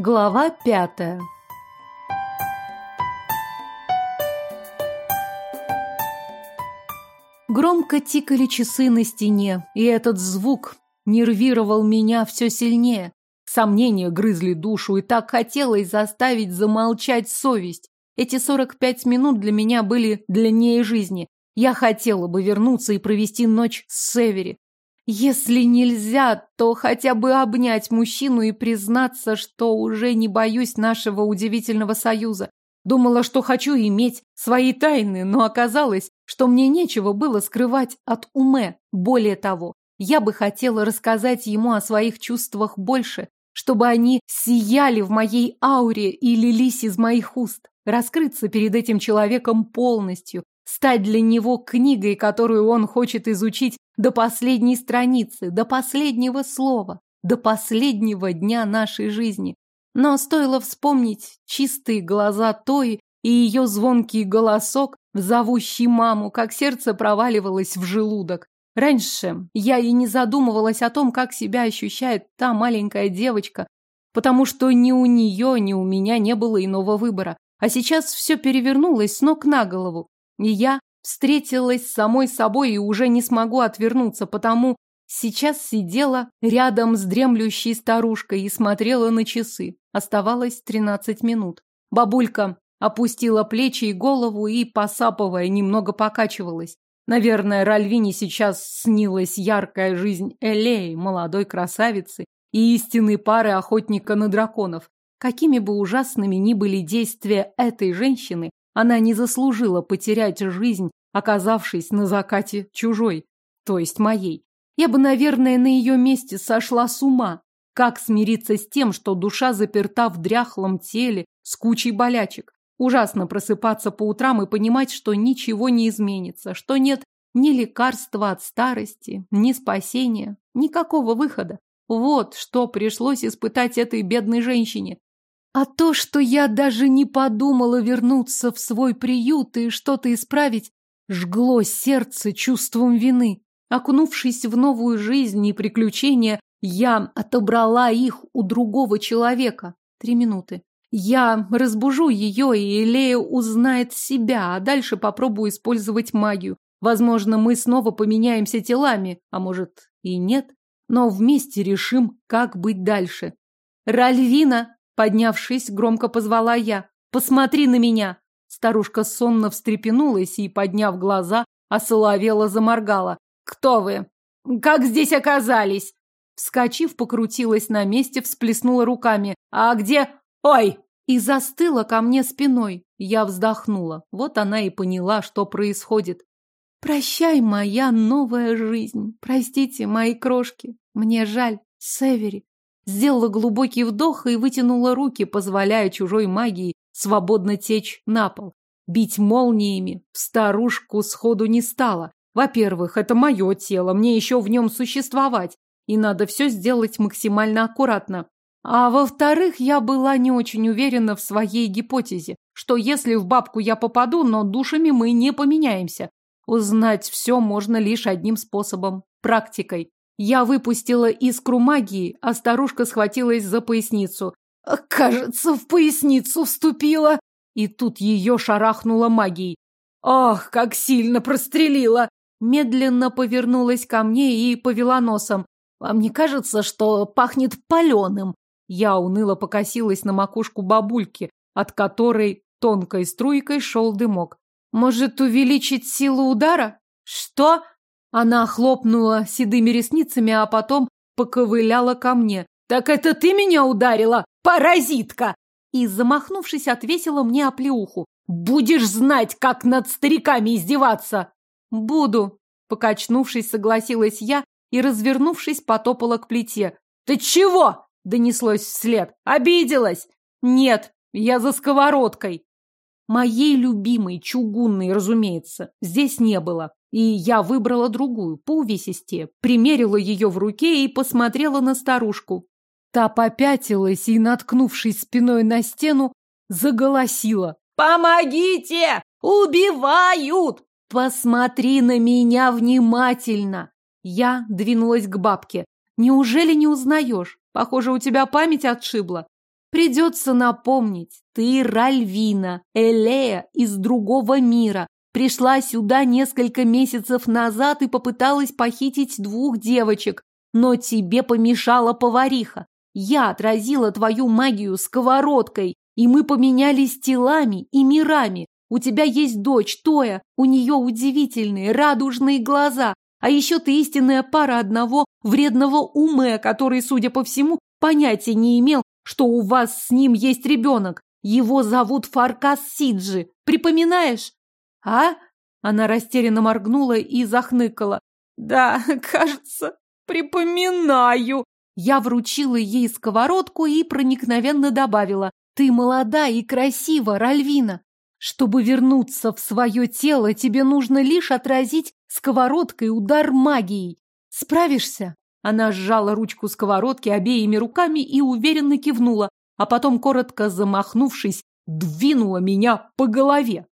Глава пятая Громко тикали часы на стене, и этот звук нервировал меня все сильнее. Сомнения грызли душу, и так хотелось заставить замолчать совесть. Эти сорок пять минут для меня были длиннее жизни. Я хотела бы вернуться и провести ночь с Севери. Если нельзя, то хотя бы обнять мужчину и признаться, что уже не боюсь нашего удивительного союза. Думала, что хочу иметь свои тайны, но оказалось, что мне нечего было скрывать от Уме. Более того, я бы хотела рассказать ему о своих чувствах больше, чтобы они сияли в моей ауре и лились из моих уст. Раскрыться перед этим человеком полностью, стать для него книгой, которую он хочет изучить до последней страницы, до последнего слова, до последнего дня нашей жизни. Но стоило вспомнить чистые глаза Тои и ее звонкий голосок, зовущий маму, как сердце проваливалось в желудок. Раньше я и не задумывалась о том, как себя ощущает та маленькая девочка, потому что ни у нее, ни у меня не было иного выбора. А сейчас все перевернулось с ног на голову. И я встретилась с самой собой и уже не смогу отвернуться, потому сейчас сидела рядом с дремлющей старушкой и смотрела на часы. Оставалось тринадцать минут. Бабулька опустила плечи и голову и, посапывая, немного покачивалась. Наверное, Ральвине сейчас снилась яркая жизнь Элеи, молодой красавицы и истинной пары охотника на драконов. Какими бы ужасными ни были действия этой женщины, она не заслужила потерять жизнь, оказавшись на закате чужой, то есть моей. Я бы, наверное, на ее месте сошла с ума. Как смириться с тем, что душа заперта в дряхлом теле с кучей болячек? Ужасно просыпаться по утрам и понимать, что ничего не изменится, что нет ни лекарства от старости, ни спасения, никакого выхода. Вот что пришлось испытать этой бедной женщине. А то, что я даже не подумала вернуться в свой приют и что-то исправить, жгло сердце чувством вины. Окунувшись в новую жизнь и приключения, я отобрала их у другого человека. Три минуты. Я разбужу ее, и Элея узнает себя, а дальше попробую использовать магию. Возможно, мы снова поменяемся телами, а может и нет. Но вместе решим, как быть дальше. Ральвина, Поднявшись, громко позвала я. «Посмотри на меня!» Старушка сонно встрепенулась и, подняв глаза, осоловела заморгала. «Кто вы? Как здесь оказались?» Вскочив, покрутилась на месте, всплеснула руками. «А где? Ой!» И застыла ко мне спиной. Я вздохнула. Вот она и поняла, что происходит. «Прощай, моя новая жизнь. Простите, мои крошки. Мне жаль, Севери сделала глубокий вдох и вытянула руки, позволяя чужой магии свободно течь на пол. Бить молниями в старушку сходу не стало. Во-первых, это мое тело, мне еще в нем существовать, и надо все сделать максимально аккуратно. А во-вторых, я была не очень уверена в своей гипотезе, что если в бабку я попаду, но душами мы не поменяемся. Узнать все можно лишь одним способом – практикой. Я выпустила искру магии, а старушка схватилась за поясницу. «Кажется, в поясницу вступила!» И тут ее шарахнула магией. «Ох, как сильно прострелила!» Медленно повернулась ко мне и повела носом. «Вам не кажется, что пахнет паленым?» Я уныло покосилась на макушку бабульки, от которой тонкой струйкой шел дымок. «Может, увеличить силу удара?» «Что?» Она хлопнула седыми ресницами, а потом поковыляла ко мне. «Так это ты меня ударила, паразитка!» И, замахнувшись, отвесила мне оплеуху. «Будешь знать, как над стариками издеваться!» «Буду!» Покачнувшись, согласилась я и, развернувшись, потопала к плите. «Ты чего?» — донеслось вслед. «Обиделась?» «Нет, я за сковородкой!» Моей любимой, чугунной, разумеется, здесь не было. И я выбрала другую, по увесистее, примерила ее в руке и посмотрела на старушку. Та попятилась и, наткнувшись спиной на стену, заголосила. «Помогите! Убивают! Посмотри на меня внимательно!» Я двинулась к бабке. «Неужели не узнаешь? Похоже, у тебя память отшибла». Придется напомнить, ты Ральвина, Элея из другого мира. Пришла сюда несколько месяцев назад и попыталась похитить двух девочек, но тебе помешала повариха. Я отразила твою магию сковородкой, и мы поменялись телами и мирами. У тебя есть дочь, Тоя, у нее удивительные радужные глаза, а еще ты истинная пара одного вредного уме, который, судя по всему, понятия не имел, что у вас с ним есть ребенок. Его зовут Фаркас Сиджи. Припоминаешь? А? Она растерянно моргнула и захныкала. Да, кажется, припоминаю. Я вручила ей сковородку и проникновенно добавила. Ты молода и красива, Ральвина. Чтобы вернуться в свое тело, тебе нужно лишь отразить сковородкой удар магией. Справишься? Она сжала ручку сковородки обеими руками и уверенно кивнула, а потом, коротко замахнувшись, двинула меня по голове.